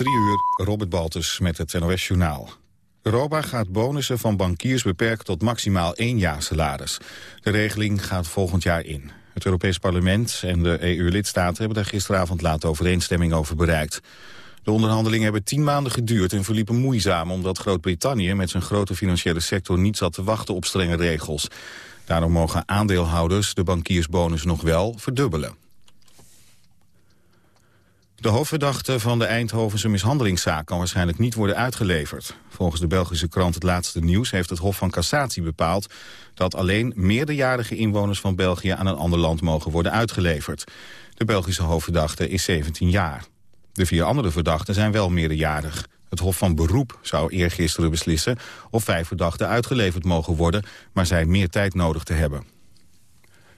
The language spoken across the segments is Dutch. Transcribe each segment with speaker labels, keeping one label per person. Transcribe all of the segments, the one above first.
Speaker 1: Drie uur, Robert Baltus met het NOS Journaal. Europa gaat bonussen van bankiers beperken tot maximaal één jaar salaris. De regeling gaat volgend jaar in. Het Europees Parlement en de EU-lidstaten hebben daar gisteravond laat overeenstemming over bereikt. De onderhandelingen hebben tien maanden geduurd en verliepen moeizaam... omdat Groot-Brittannië met zijn grote financiële sector niet zat te wachten op strenge regels. Daarom mogen aandeelhouders de bankiersbonus nog wel verdubbelen. De hoofdverdachte van de Eindhovense mishandelingszaak kan waarschijnlijk niet worden uitgeleverd. Volgens de Belgische krant Het Laatste Nieuws heeft het Hof van Cassatie bepaald dat alleen meerderjarige inwoners van België aan een ander land mogen worden uitgeleverd. De Belgische hoofdverdachte is 17 jaar. De vier andere verdachten zijn wel meerderjarig. Het Hof van Beroep zou eergisteren beslissen of vijf verdachten uitgeleverd mogen worden, maar zij meer tijd nodig te hebben.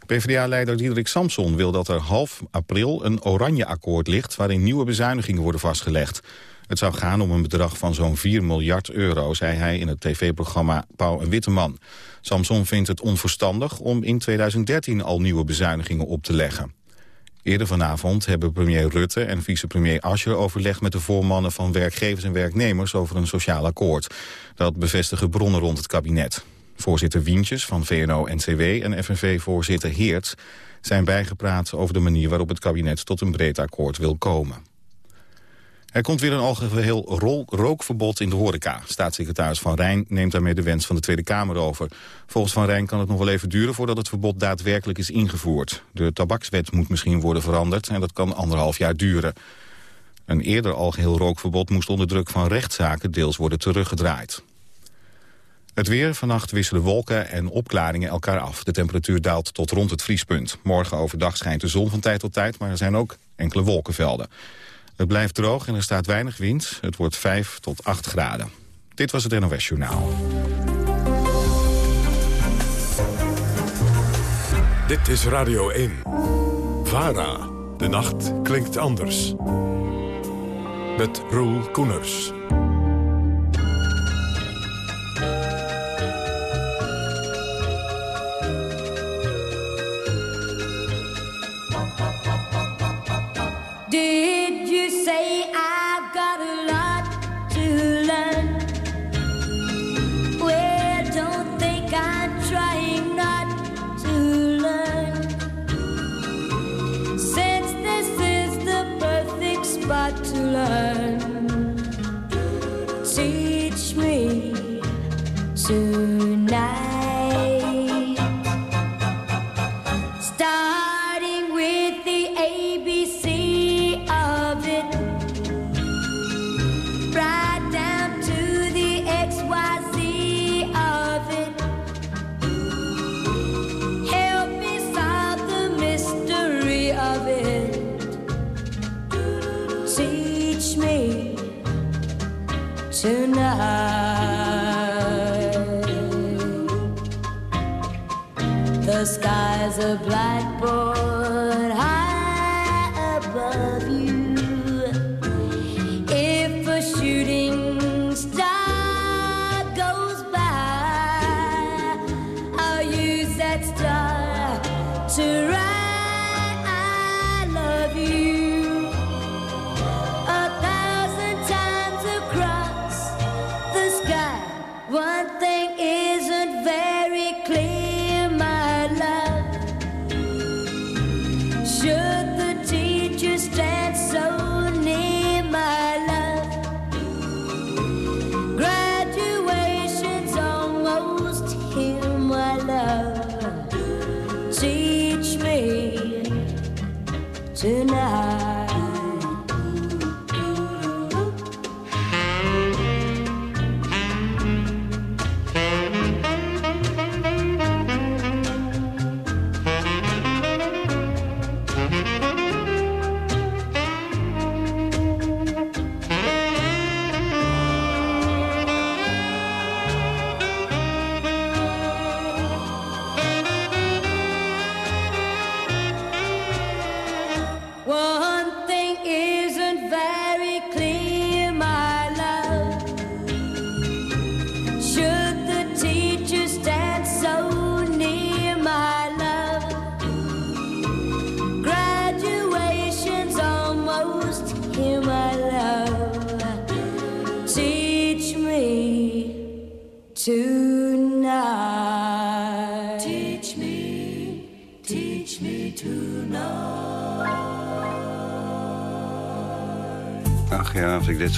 Speaker 1: PvdA-leider Diederik Samson wil dat er half april een oranje akkoord ligt... waarin nieuwe bezuinigingen worden vastgelegd. Het zou gaan om een bedrag van zo'n 4 miljard euro... zei hij in het tv-programma Pauw en Witteman. Samson vindt het onverstandig om in 2013 al nieuwe bezuinigingen op te leggen. Eerder vanavond hebben premier Rutte en vicepremier Ascher overlegd met de voormannen van werkgevers en werknemers over een sociaal akkoord. Dat bevestigen bronnen rond het kabinet. Voorzitter Wientjes van VNO-NCW en FNV-voorzitter Heerts zijn bijgepraat over de manier waarop het kabinet tot een breed akkoord wil komen. Er komt weer een algeheel rookverbod in de horeca. Staatssecretaris Van Rijn neemt daarmee de wens van de Tweede Kamer over. Volgens Van Rijn kan het nog wel even duren voordat het verbod daadwerkelijk is ingevoerd. De tabakswet moet misschien worden veranderd en dat kan anderhalf jaar duren. Een eerder algeheel rookverbod moest onder druk van rechtszaken deels worden teruggedraaid. Het weer, vannacht wisselen wolken en opklaringen elkaar af. De temperatuur daalt tot rond het vriespunt. Morgen overdag schijnt de zon van tijd tot tijd, maar er zijn ook enkele wolkenvelden. Het blijft droog en er staat weinig wind. Het wordt 5 tot 8 graden. Dit was het NOS Journaal.
Speaker 2: Dit is Radio 1. VARA. De nacht klinkt anders. Met Roel Koeners.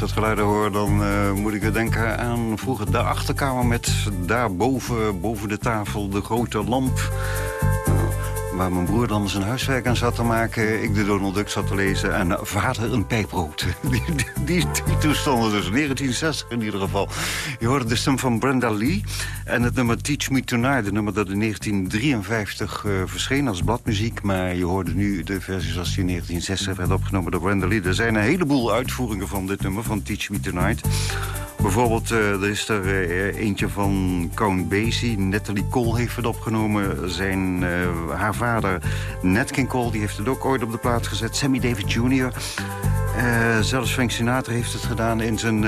Speaker 3: Soort geluiden hoor, dan uh, moet ik denken aan vroeger de achterkamer met daarboven, boven de tafel, de grote lamp waar mijn broer dan zijn huiswerk aan zat te maken. Ik de Donald Duck zat te lezen en vader een pijprood. Die, die, die, die toestanden dus, 1960 in ieder geval. Je hoorde de stem van Brenda Lee en het nummer Teach Me Tonight. Het nummer dat in 1953 uh, verscheen als bladmuziek. Maar je hoorde nu de versie zoals die in 1960 werd opgenomen door Brenda Lee. Er zijn een heleboel uitvoeringen van dit nummer, van Teach Me Tonight. Bijvoorbeeld, uh, er is er uh, eentje van Count Basie. Natalie Cole heeft het opgenomen. Zijn, uh, haar vader, Nat King Cole, die heeft het ook ooit op de plaats gezet. Sammy David Jr., zelfs Frank Sinatra heeft het gedaan in zijn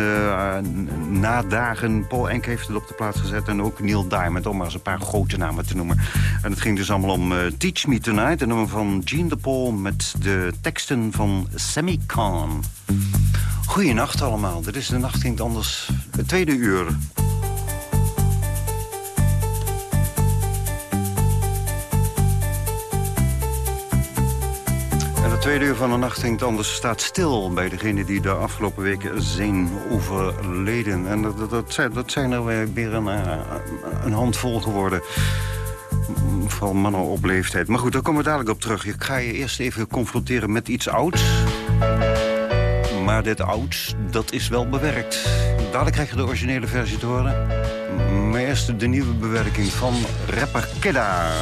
Speaker 3: nadagen. Paul Enke heeft het op de plaats gezet. En ook Neil Diamond, om maar eens een paar grote namen te noemen. En het ging dus allemaal om Teach Me Tonight. Een nummer van Gene de Paul met de teksten van Sammy Kahn. Goeienacht allemaal. Dit is de Nacht Anders, het tweede uur. En het tweede uur van de Nacht Klinkt Anders staat stil... bij degenen die de afgelopen weken zijn overleden. En dat, zijn, dat zijn er weer een, een handvol geworden vooral mannen op leeftijd. Maar goed, daar komen we dadelijk op terug. Ik ga je eerst even confronteren met iets ouds. Maar dit oud, dat is wel bewerkt. Dadelijk krijg je de originele versie te horen. Maar eerst de nieuwe bewerking van rapper Kidda.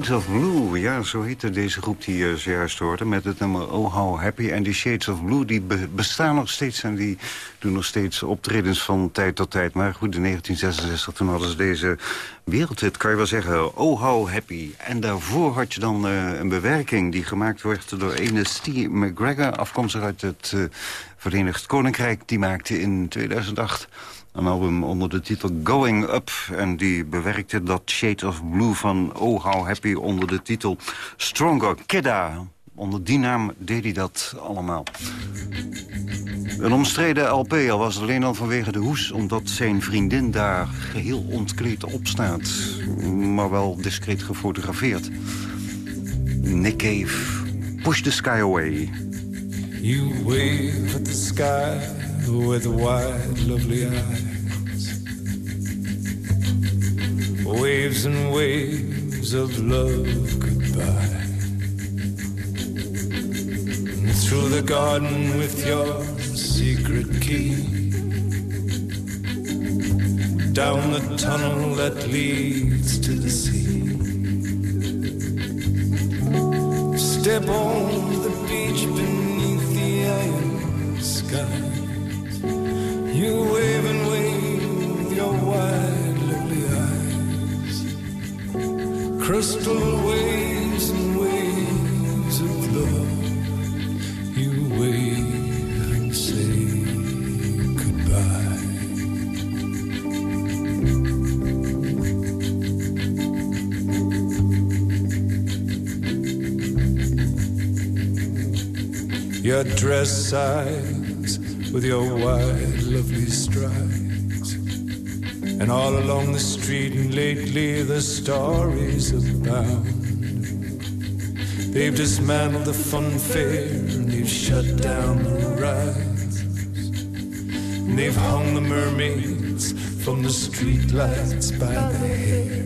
Speaker 3: Shades of Blue, ja, zo heette deze groep die je zojuist hoorde... met het nummer Oh How Happy. En die Shades of Blue die be- bestaan nog steeds... en die doen nog steeds optredens van tijd tot tijd. Maar goed, in 1966 toen hadden ze deze wereldhit, kan je wel zeggen... Oh How Happy. En daarvoor had je dan eh, een bewerking die gemaakt werd... door ene Steve McGregor, afkomstig uit het eh, Verenigd Koninkrijk. Die maakte in 2008 een album onder de titel Going Up. En die bewerkte dat Shade of Blue van Oh How Happy onder de titel Stronger Kidda. Onder die naam deed hij dat allemaal. Een omstreden LP, al was het alleen al vanwege de hoes... omdat zijn vriendin daar geheel ontkleed op staat. Maar wel discreet gefotografeerd. Nick Cave, Push the Sky Away.
Speaker 4: You wave at the sky with wide, lovely eyes. Waves and waves of love goodbye. And through the garden with your secret key. Down the tunnel that leads to the sea. Step on the sky. You wave and wave your wide, lovely eyes. Crystal waves and waves of love. You wave and say goodbye. Your dress sighs with your wide, lovely strides. And all along the street, and lately the stories abound. They've dismantled the fun fair, and they've shut down the rides. And they've hung the mermaids from the streetlights by the hair.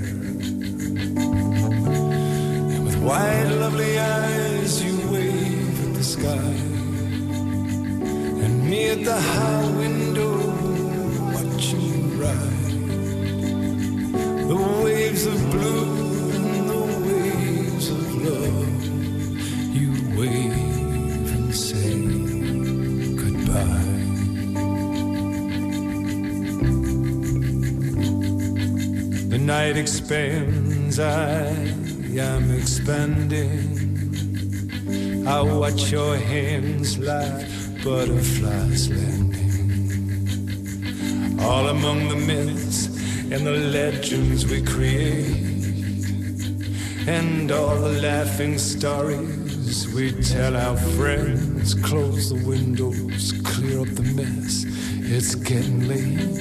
Speaker 4: And with wide, lovely eyes, you wave at the sky. Me at the high window, watching you ride. The waves of blue and the waves of love. You wave and say goodbye. The night expands, I am expanding. I watch your hands like butterflies landing. All among the myths and the legends we create. And all the laughing stories we tell our friends. Close the windows, clear up the mess. It's getting late.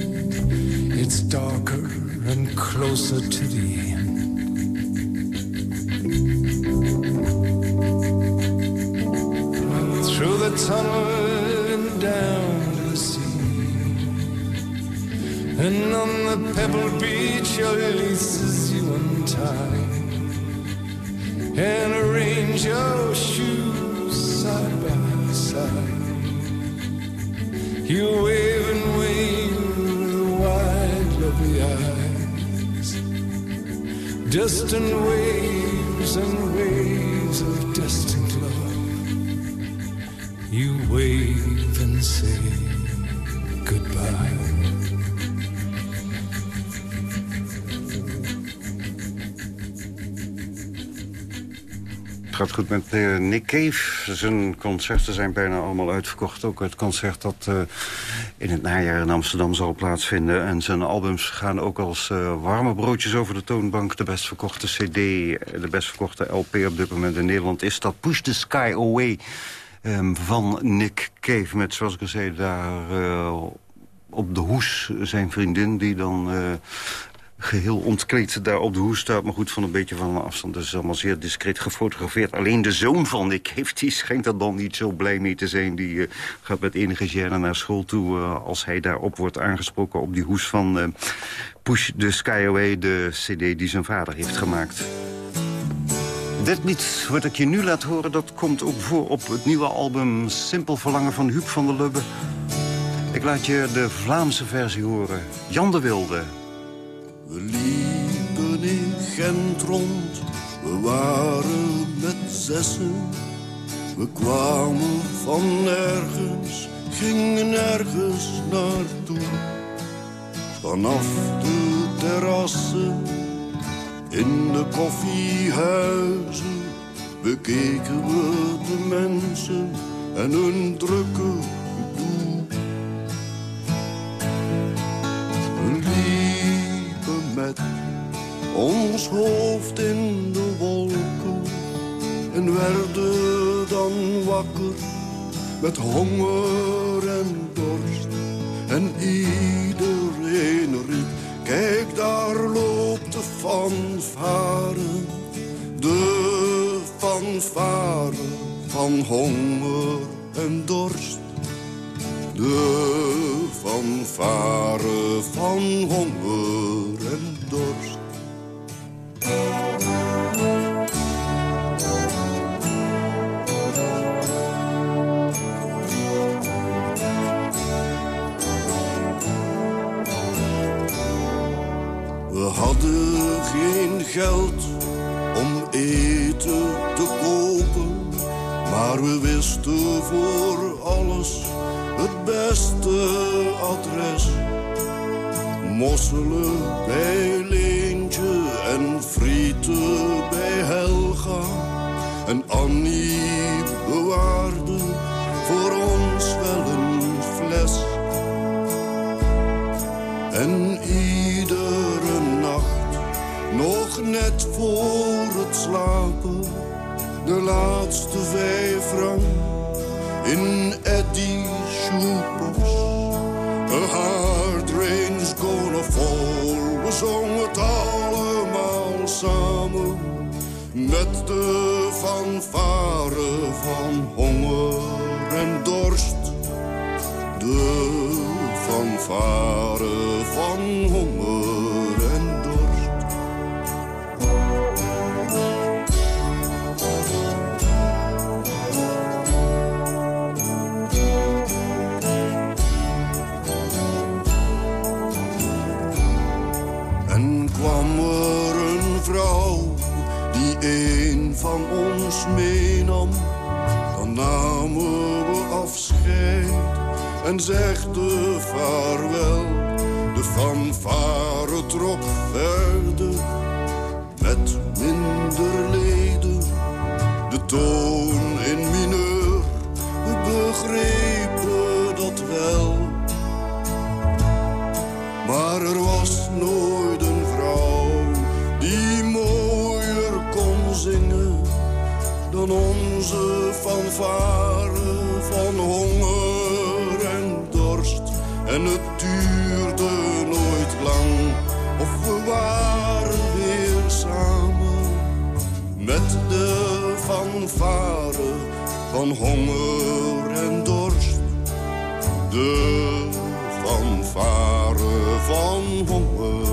Speaker 4: It's darker and closer to the end. Through the tunnel And on the pebbled beach, your laces you untie. And arrange your shoes side by side. You wave and wave with wide, lovely eyes. Distant waves and waves of distant love. You wave and say
Speaker 3: Het gaat goed met eh, Nick Cave. Zijn concerten zijn bijna allemaal uitverkocht. Ook het concert dat eh, in het najaar in Amsterdam zal plaatsvinden. En zijn albums gaan ook als eh, warme broodjes over de toonbank. De best verkochte cd, de best verkochte LP op dit moment in Nederland... is dat Push the Sky Away ehm, van Nick Cave. Met, zoals ik al zei, daar... op de hoes zijn vriendin die dan geheel ontkleed daar op de hoes staat. Maar goed, van een beetje van een afstand. Dus allemaal zeer discreet gefotografeerd. Alleen de zoon van Nick heeft, die schijnt er dan niet zo blij mee te zijn. Die uh, gaat met enige gêne naar school toe... Uh, als hij daarop wordt aangesproken op die hoes van uh, Push the Sky Away... de cd die zijn vader heeft gemaakt. Dit lied wat ik je nu laat horen... dat komt ook voor op het nieuwe album Simpel Verlangen van Huub van der Lubbe. Ik laat je de Vlaamse versie horen. Jan de Wilde...
Speaker 5: We liepen in Gent rond, we waren met zessen. We kwamen van nergens, gingen nergens naartoe. Vanaf de terrassen, in de koffiehuizen, bekeken we de mensen en hun drukke ons hoofd in de wolken en werden dan wakker met honger en dorst. En iedereen riep, kijk daar loopt de fanfare, de fanfare van honger en dorst. De fanfare van honger We hadden geen geld om eten te kopen, maar we wisten voor alles het beste adres. Mosselen bij Leentje en frieten bij Helga. En Annie bewaarde voor ons wel een fles. En iedere nacht, nog net voor het slapen, de laatste vijf frank in Eddie's. A gonna fall. We zongen het allemaal samen. Met de fanfare van honger en dorst. De fanfare en zegde vaarwel. De fanfare trok verder met minder leden, de toon in mineur, we begrepen dat wel. Maar er was nooit een vrouw die mooier kon zingen dan onze fanfare En het duurde nooit lang of we waren weer samen. Met de fanfare van honger en de fanfare van honger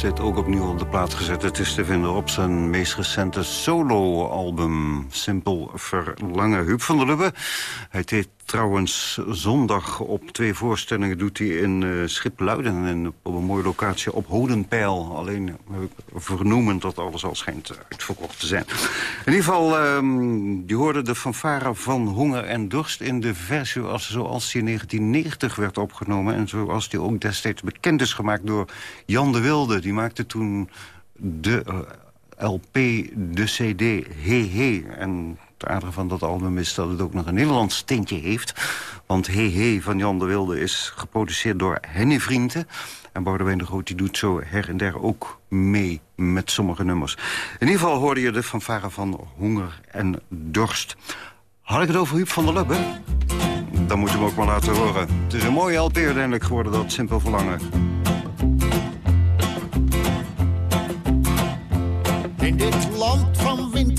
Speaker 3: heeft dit ook opnieuw op de plaat gezet. Het is te vinden op zijn meest recente solo-album, Simpel Verlangen. Huub van der Lubbe, hij deed trouwens zondag op twee voorstellingen... doet hij in uh, Schipluiden en op een mooie locatie op Hodenpeil. Alleen heb ik vernoemen dat alles al schijnt uitverkocht te zijn. In ieder geval, um, je hoorde de fanfare van Honger en Dorst... in de versie zoals die in 1990 werd opgenomen... en zoals die ook destijds bekend is gemaakt door Jan de Wilde. Die maakte toen de uh, LP, de CD, He He. En het van dat album is dat het ook nog een Nederlands tintje heeft. Want He He van Jan de Wilde is geproduceerd door Henny Vrienden. En Boudewijn de Groot die doet zo her en der ook mee met sommige nummers. In ieder geval hoorde je de fanfare van Honger en Dorst. Had ik het over Huub van der Lubbe? Dan moet je ook maar laten horen. Het is een mooie LP uiteindelijk geworden, dat Simpel Verlangen.
Speaker 6: In dit land van wind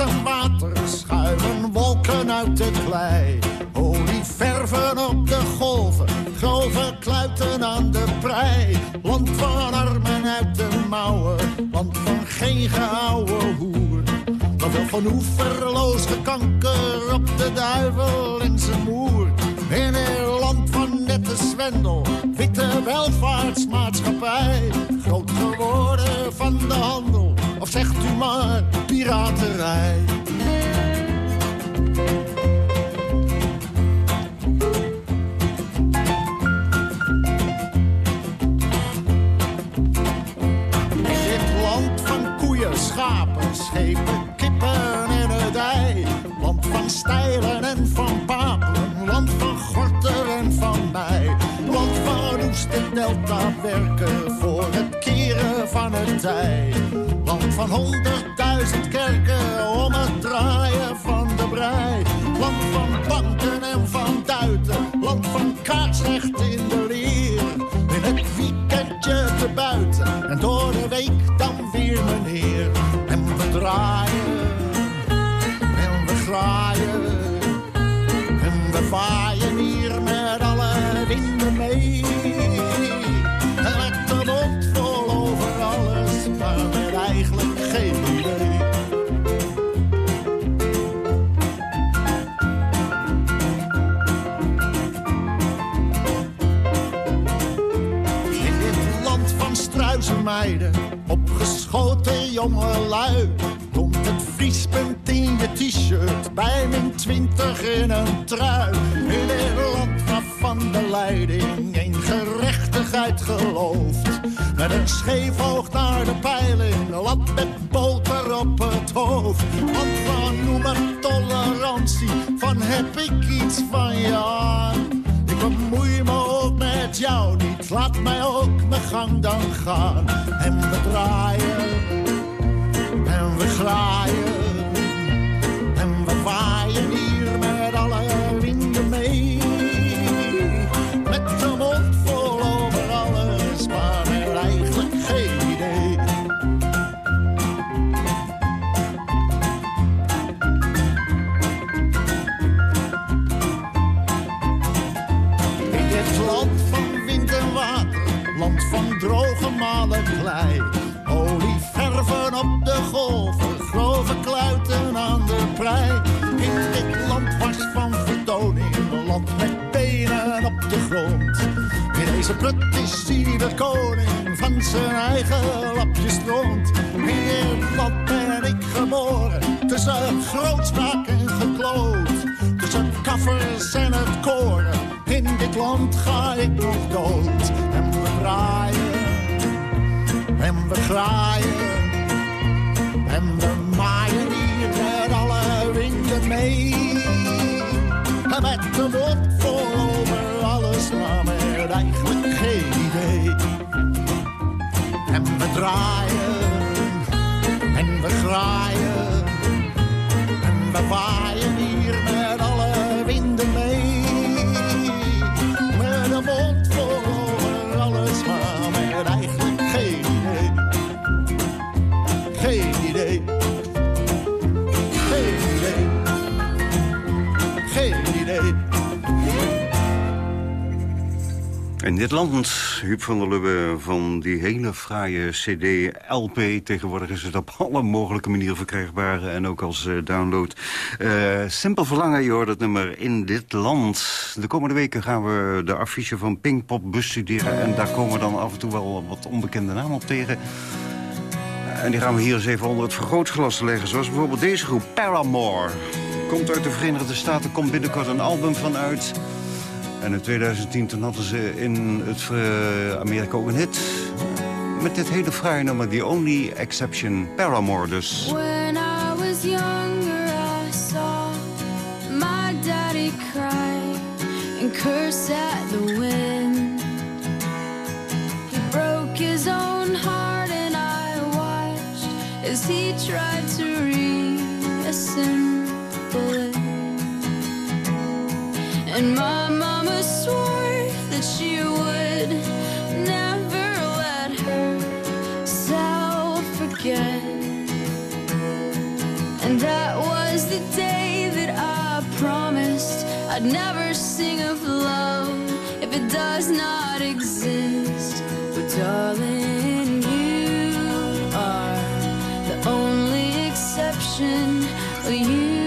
Speaker 6: wolken uit de klei. Olie verven op de golven, grove kluiten aan de prei. Land van armen uit de mouwen, land van geen geouwe hoer. Dan wel van oeverloos gekanker op de duivel en zijn moer. In een land van nette zwendel, witte welvaartsmaatschappij. Groot geworden van de handel, of zegt u maar piraterij. Schepen, kippen en het ei. Land van stijlen en van papelen, land van gorter en van mij. Land van oest en delta werken voor het keren van het tij. Land van honderdduizend kerken om het draaien van de brei. Land van banken en van duiten, land van kaarsrecht in de leer. In het weekendje te buiten en door opgeschoten jongelui. Komt het vriespunt in je t-shirt, bij min twintig in een trui. In dit land waarvan de leiding in gerechtigheid gelooft. Met een scheef oog naar de pijlen, lat met boter op het hoofd. Want van noem maar tolerantie, van heb ik iets van je. Ik bemoei me ook met jou niet, laat mij ook mijn gang dan gaan. En we draaien, en we glaaien en we waaien hier met alle winden mee. Met de mond vol over alles, maar met eigenlijk geen idee. In dit land van wind en water, land van droge malen klei op de golven, grove kluiten aan de prei. In dit land was van vertoning, een land met benen op de grond. In deze put is ieder koning van zijn eigen lapje stront. In dit land ben ik geboren, tussen grootspraak en gekloot. Tussen kaffers en het koren, in dit land ga ik nog dood. En we graaien, en we graaien, en we maaien hier met alle winden mee. Met de mond vol over alles, maar met eigenlijk geen idee. En we draaien, en we graaien,
Speaker 3: In dit land, Huub van der Lubbe, van die hele fraaie cd, LP... tegenwoordig is het op alle mogelijke manieren verkrijgbaar... en ook als eh, download. Eh, Simpel verlangen, je hoort het nummer In dit land. De komende weken gaan we de affiche van Pinkpop bestuderen... en daar komen dan af en toe wel wat onbekende namen op tegen... En die gaan we hier eens even onder het vergrootglas leggen. Zoals bijvoorbeeld deze groep, Paramore. Komt uit de Verenigde Staten, komt binnenkort een album van uit. En in 2010 toen hadden ze in het eh, Amerika ook een hit. Met dit hele fraaie nummer, The Only Exception, Paramore dus.
Speaker 7: When I was younger, I saw my daddy cry and curse at the wind. He broke his own heart, and I watched as he tried to reassemble it. And my mama swore that she would never let herself forget. And that was the day that I promised I'd never sing of love if it does not exist. But darling, you are the only exception. You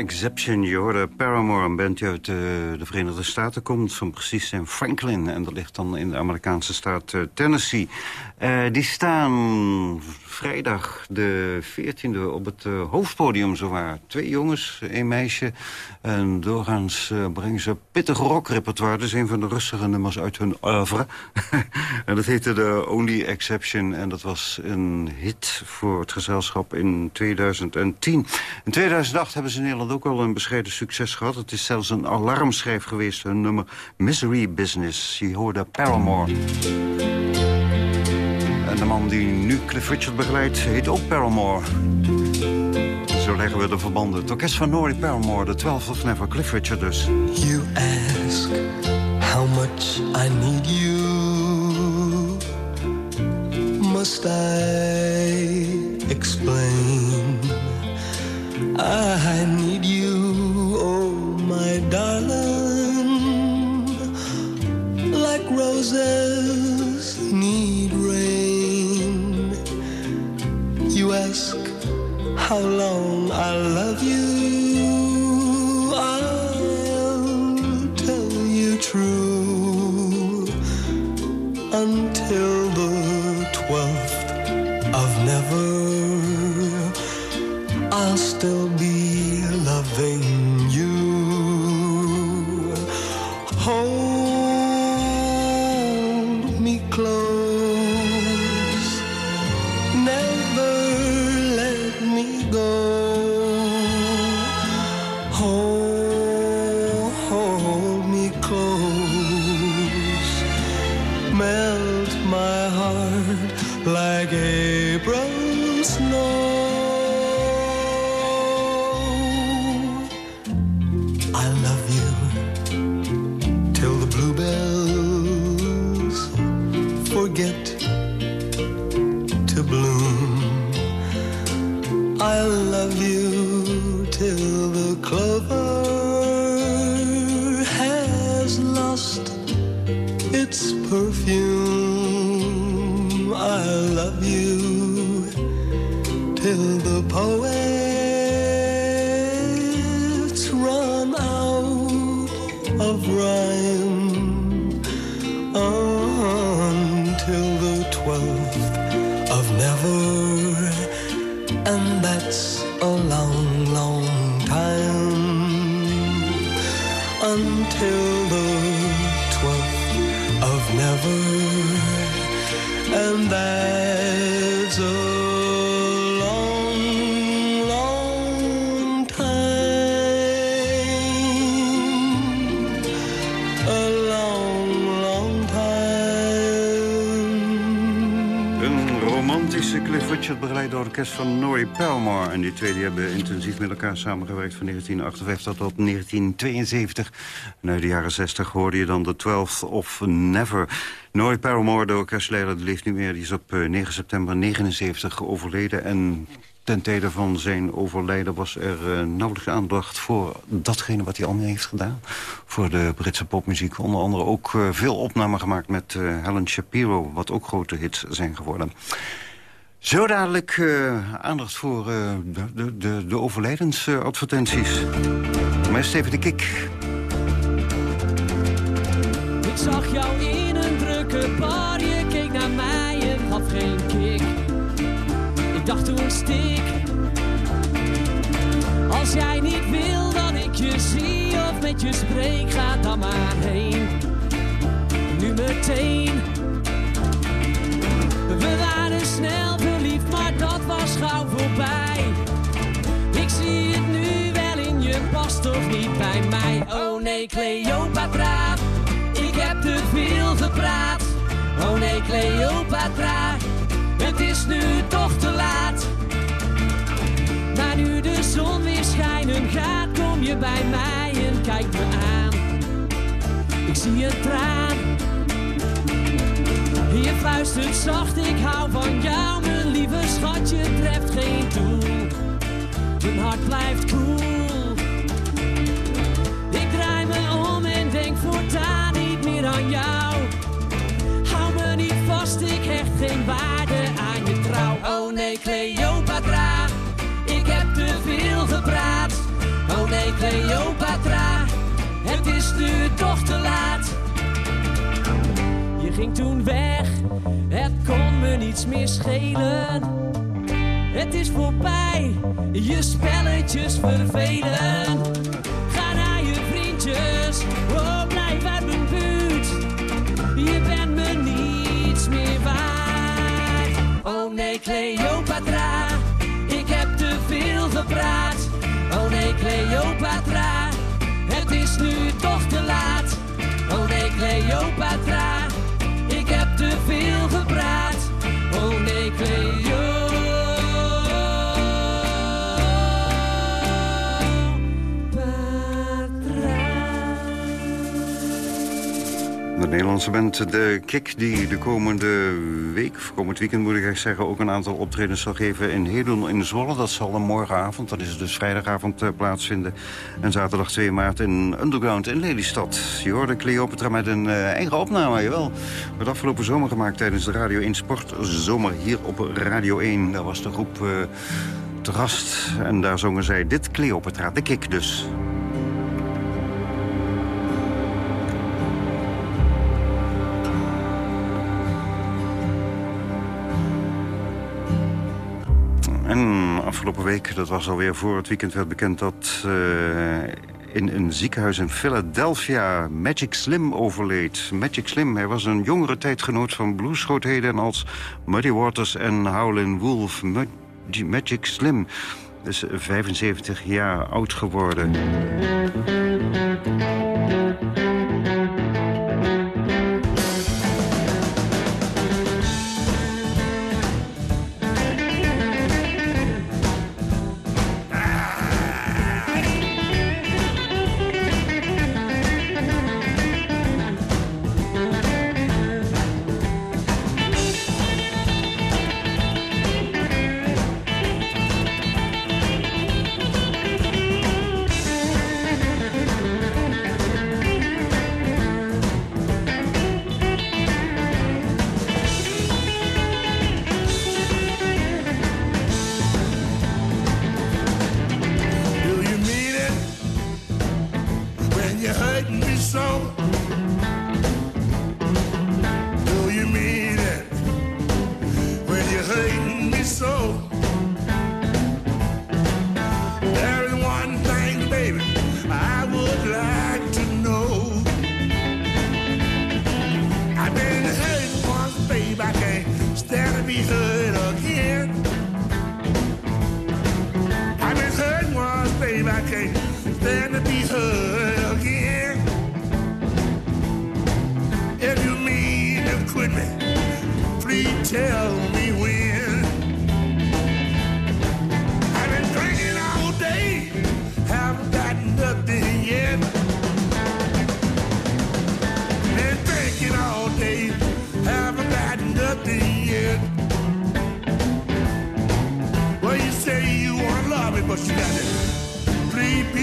Speaker 7: Exception,
Speaker 3: je hoorde Paramore, een bandje uit uh, de Verenigde Staten komt, van precies zijn Franklin. En dat ligt dan in de Amerikaanse staat uh, Tennessee. Uh, die staan vrijdag de 14e op het hoofdpodium zowaar. Twee jongens, één meisje. En doorgaans brengen ze pittig rockrepertoire. Dat is een van de rustige nummers uit hun oeuvre. en dat heette The Only Exception. En dat was een hit voor het gezelschap in 2010. In 2008 hebben ze in Nederland ook al een bescheiden succes gehad. Het is zelfs een alarmschijf geweest, hun nummer Misery Business. Je hoorde Paramore. En de man die nu Cliff Richard begeleidt, heet ook Paramore. Zo leggen we de verbanden. Het orkest van Nori Paramore, de 12 of Never, Cliff Richard dus.
Speaker 8: You ask how much I need you. Must I explain? I need you, oh my darling, like roses ask how long I love you, I'll tell you true. Until I love you till the clover has lost its perfume. I'll love you till the poets
Speaker 3: begeleid door het orkest van Nori Palmer. En die twee die hebben intensief met elkaar samengewerkt van 1958 tot 1972. En de jaren 60 hoorde je dan de 12th of Never. Nori Paramore, de orkestleider, die leeft niet meer. Die is op eh, 9 september 79 overleden. En ten tijde van zijn overlijden was er eh, nauwelijks aandacht voor datgene wat hij allemaal heeft gedaan. Voor de Britse popmuziek. Onder andere ook eh, veel opnamen gemaakt met eh, Helen Shapiro. Wat ook grote hits zijn geworden. Zo dadelijk eh, aandacht voor eh, de, de, de, de overlijdensadvertenties. maar eerst even de kick.
Speaker 9: Ik zag jou in een drukke bar, je keek naar mij en gaf geen kick. Ik dacht toen stik. Als jij niet wil dat ik je zie of met je spreek, ga dan maar heen. Nee, Cleopatra, ik heb te veel gepraat. Oh nee, Cleopatra, het is nu toch te laat. Maar nu de zon weer schijnen gaat, kom je bij mij en kijk me aan. Ik zie een traan. Je fluistert zacht, ik hou van jou, mijn lieve schat, je treft geen doel. Mijn hart blijft koel. Aan jou. Hou me niet vast, ik hecht geen waarde aan je trouw. Oh nee, Cleopatra, ik heb te veel gepraat. nee, Cleopatra, het is nu toch te laat. Je ging toen weg, het kon me niets meer schelen. Het is voorbij, je spelletjes vervelen. Cleopatra, ik heb te veel gepraat. Oh nee, Cleopatra, het is nu toch te laat. Oh nee, Cleopatra,
Speaker 3: De Nederlandse band De Kik die de komende week, komend weekend moet ik echt zeggen... ook een aantal optredens zal geven in Hedon in Zwolle. Dat zal een morgenavond, dat is dus vrijdagavond, eh, plaatsvinden. En zaterdag 2 maart in Underground in Lelystad. Je hoorde Cleopatra met een eh, eigen opname, jawel. Het afgelopen zomer gemaakt tijdens de Radio 1 Sportzomer hier op Radio 1. Daar was de groep... eh te gast en daar zongen zij dit Cleopatra, de Kik dus. Afgelopen week, dat was alweer voor het weekend, werd bekend dat eh, in een ziekenhuis in Philadelphia Magic Slim overleed. Magic Slim, hij was een jongere tijdgenoot van bluesgrootheden als Muddy Waters en Howlin' Wolf. Ma- Magic Slim is 75 jaar oud geworden.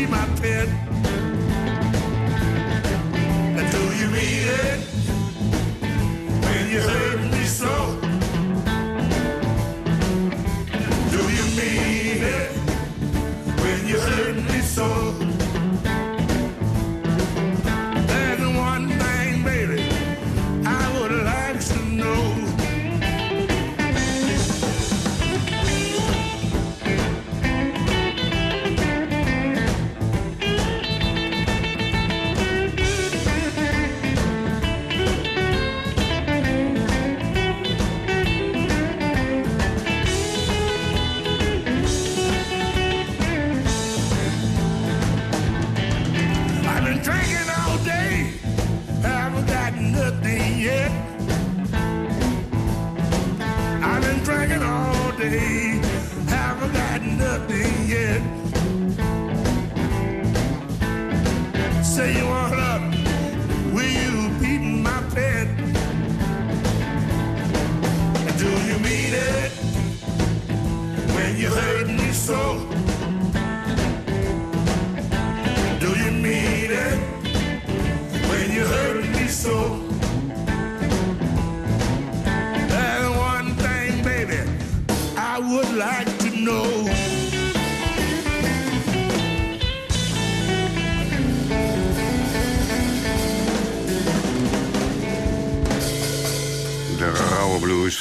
Speaker 10: My pet.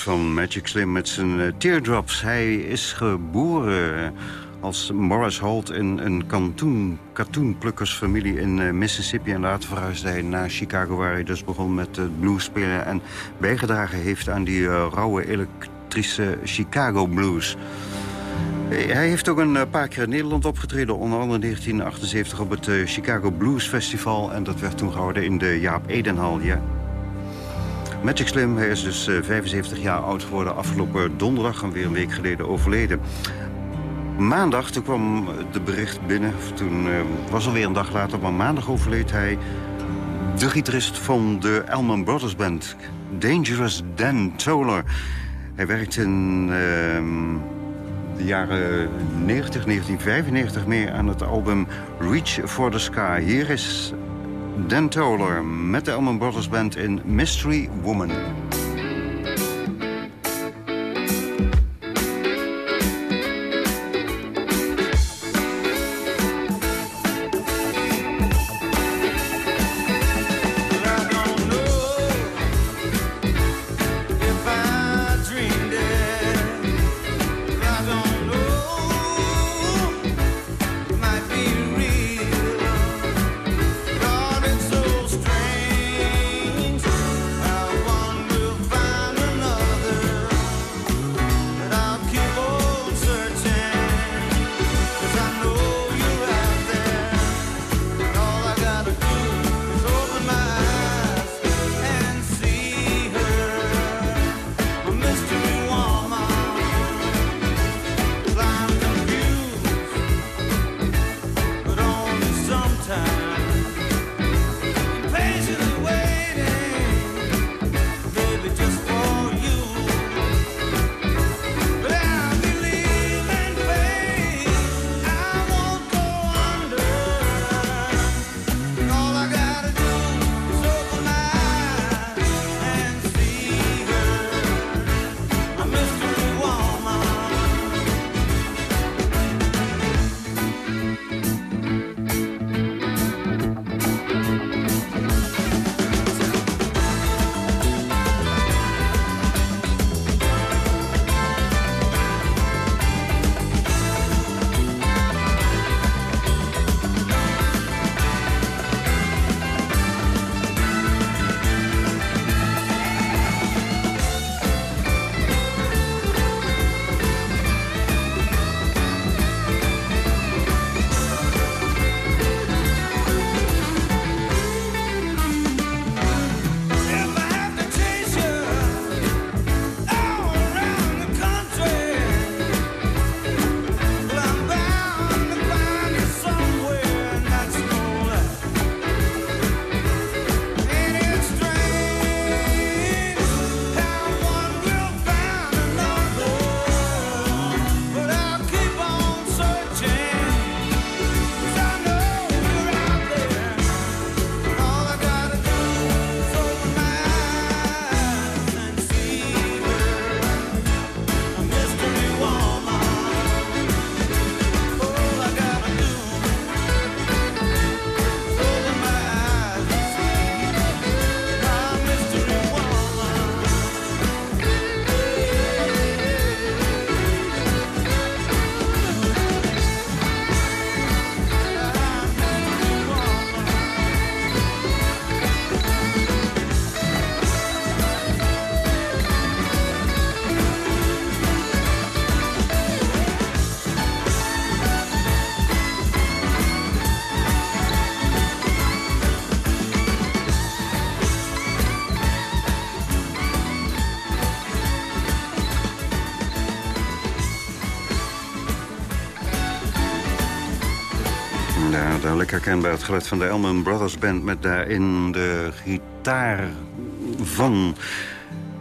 Speaker 3: Van Magic Slim met zijn eh, teardrops. Hij is geboren als Morris Holt in een kantoen, katoenplukkersfamilie in eh, Mississippi. En later verhuisde hij naar Chicago, waar hij dus begon met het blues spelen... en bijgedragen heeft aan die rauwe, elektrische Chicago blues. Hij heeft ook een paar keer in Nederland opgetreden. Onder andere in 1978 op het Chicago Blues Festival. En dat werd toen gehouden in de Jaap Edenhal. Ja, Magic Slim, hij is dus 75 jaar oud geworden afgelopen donderdag en weer een week geleden overleden. Maandag, toen kwam de bericht binnen, toen uh, was alweer een dag later, maar maandag overleed hij. De gitarist van de Elman Brothers Band, Dangerous Dan Toller. Hij werkte in uh, de jaren 90, 1995 mee aan het album Reach for the Sky. Hier is Dan Toller met de Elman Brothers Band in Mystery Woman. Herkenbaar het geluid van de Elman Brothers Band... met daarin de gitaar van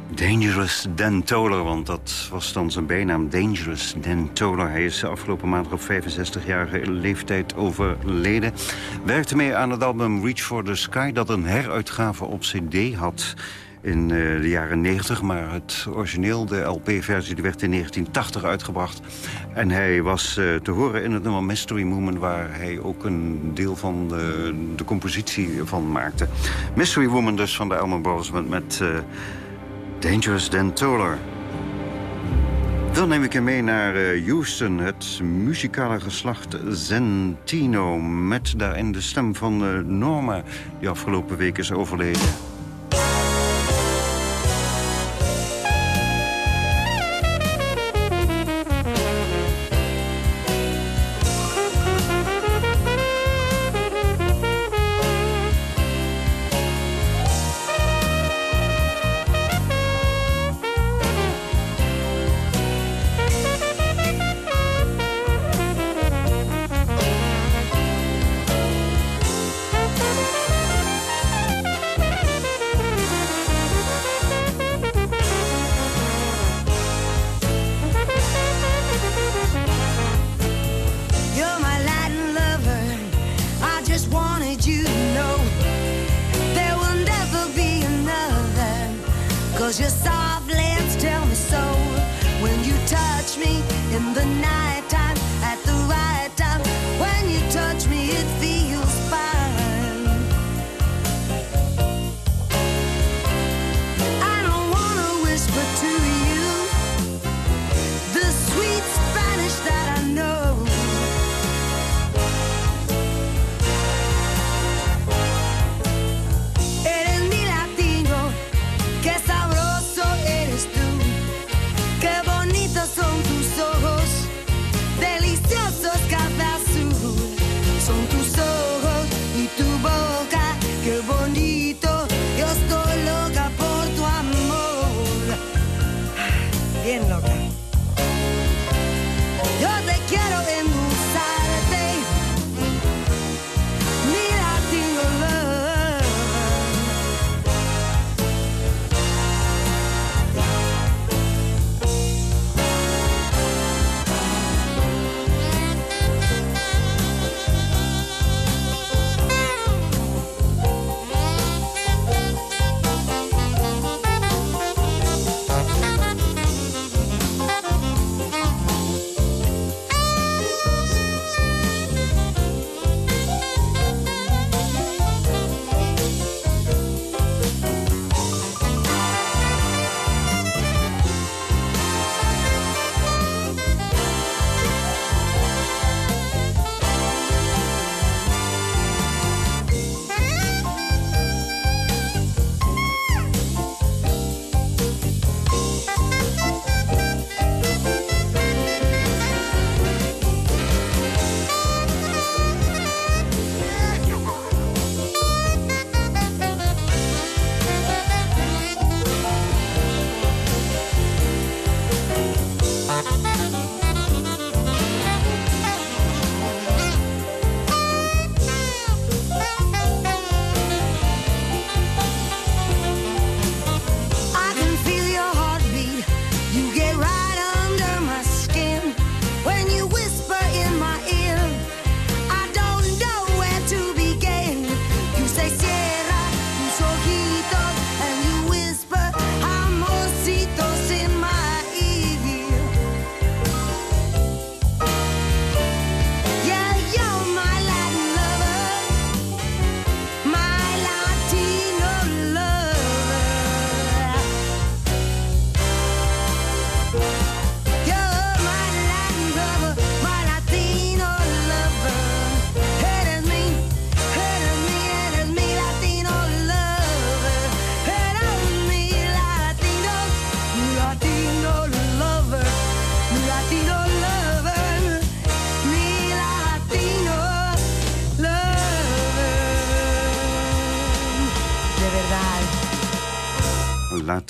Speaker 3: Dangerous Dan Toler. Want dat was dan zijn bijnaam, Dangerous Dan Toler. Hij is afgelopen maand op 65-jarige leeftijd overleden. Werkte mee aan het album Reach for the Sky... dat een heruitgave op cd had in eh, de jaren 90. Maar het origineel, de LP-versie, die werd in 1980 uitgebracht. En hij was eh, te horen in het nummer Mystery Woman... waar hij ook een deel van de, de compositie van maakte. Mystery Woman dus van de Elmer Brothers met, eh,
Speaker 11: Dangerous Dan Toller. Dan neem ik je mee naar Houston, het muzikale geslacht Zentino... met daarin de stem van Norma, die afgelopen week is overleden.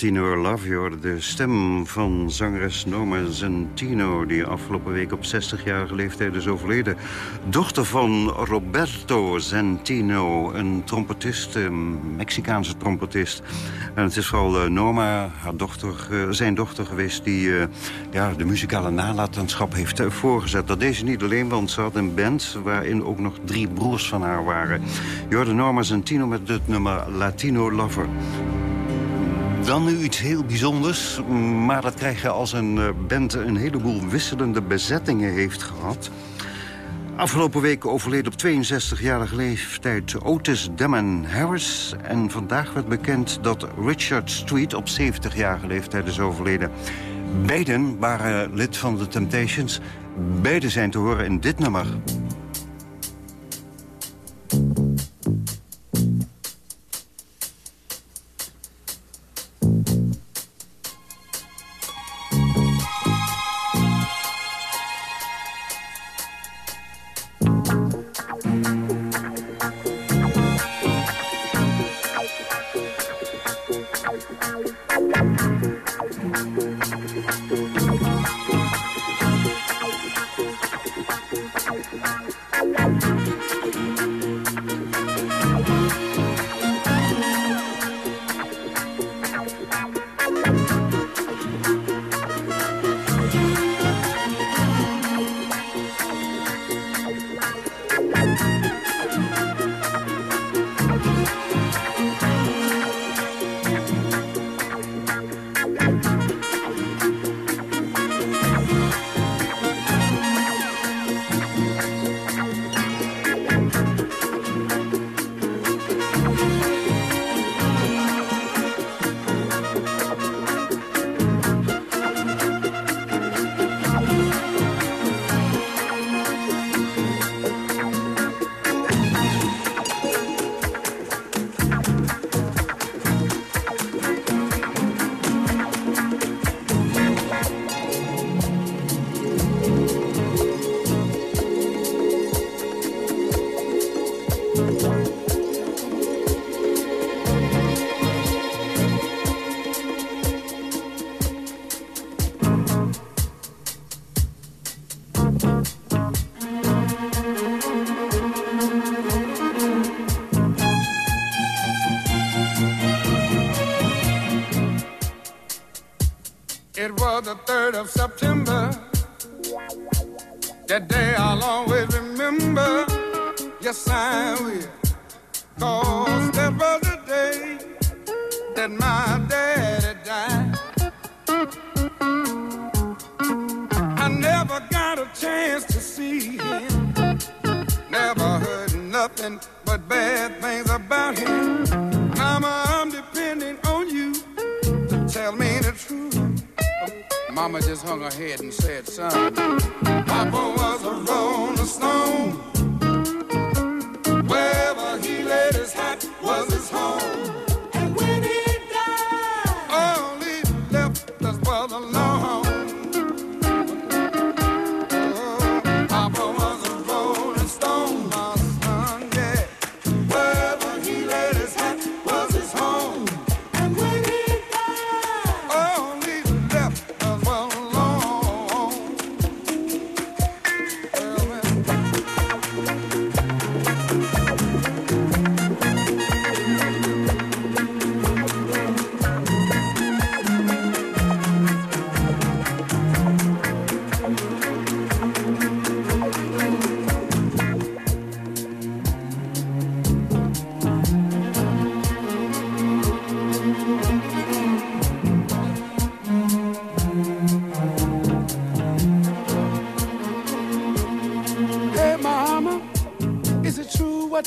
Speaker 3: Tino Lavior, de
Speaker 11: stem van zangeres Norma Zentino... die afgelopen week op 60-jarige leeftijd is overleden. Dochter van Roberto Zentino, een trompetist, een Mexicaanse trompetist. En het is vooral eh, Norma, haar dochter, eh, zijn dochter geweest... die eh, ja, de muzikale nalatenschap heeft voorgezet. Dat deze niet alleen, want ze had een band... waarin ook nog drie broers van haar waren. Jorde Norma Zentino met het nummer Latino Lover. Dan nu iets heel bijzonders, maar dat krijg je als een eh, band een heleboel wisselende bezettingen heeft gehad.
Speaker 3: Afgelopen week overleed op 62-jarige leeftijd Otis Demon Harris. En vandaag werd bekend dat Richard Street op 70-jarige leeftijd is overleden. Beiden waren lid van de Temptations. Beiden zijn te horen in dit nummer.
Speaker 12: 3rd of September. That day I'll always remember. Yes, I will.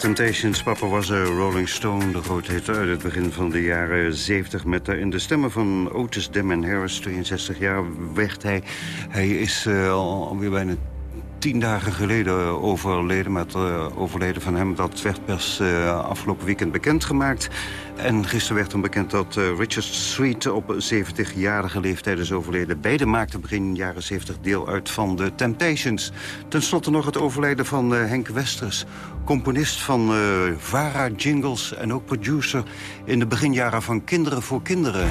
Speaker 7: Temptations, Papa was een Rolling Stone, de grote hit uit het begin van de jaren 70... met in de stemmen van Otis Damon Harris, 62 jaar werd hij. Hij is uh, alweer bijna tien dagen geleden overleden. Maar het uh, overleden van hem dat werd pas uh, afgelopen weekend bekendgemaakt. En gisteren werd dan bekend dat uh, Richard Sweet op 70-jarige leeftijd is overleden. Beide maakten begin jaren 70 deel uit van de Temptations. Ten slotte nog het overlijden van Henk Westers. Componist van Vara Jingles en ook producer in de beginjaren van Kinderen voor Kinderen.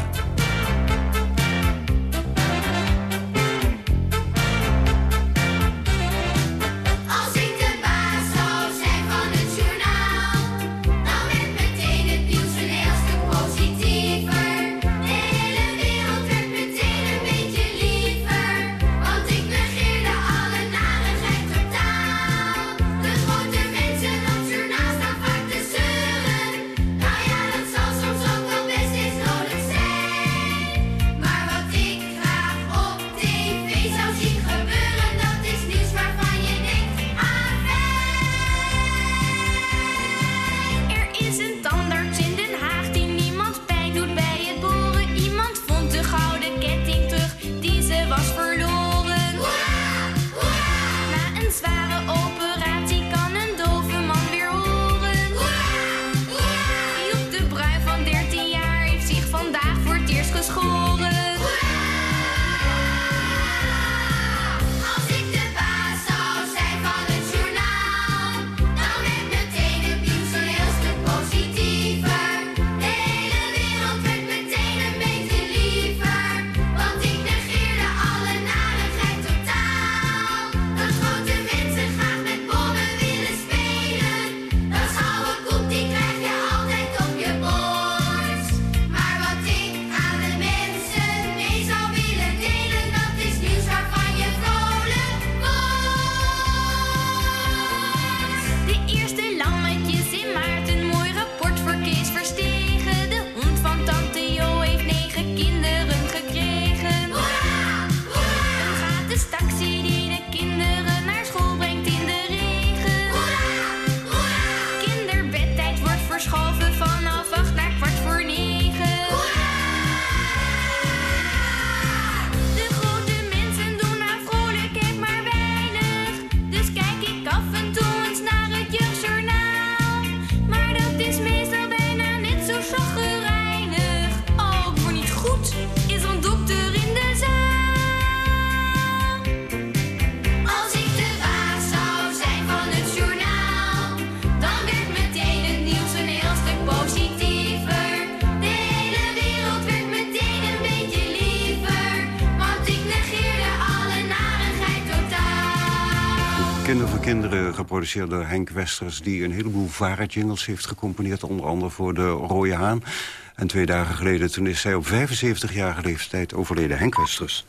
Speaker 7: Geproduceerd door Henk Westers... die een heleboel VARA-jingles heeft gecomponeerd. Onder andere voor de Rode Haan. En twee dagen geleden toen is zij op 75-jarige leeftijd overleden. Henk Westers.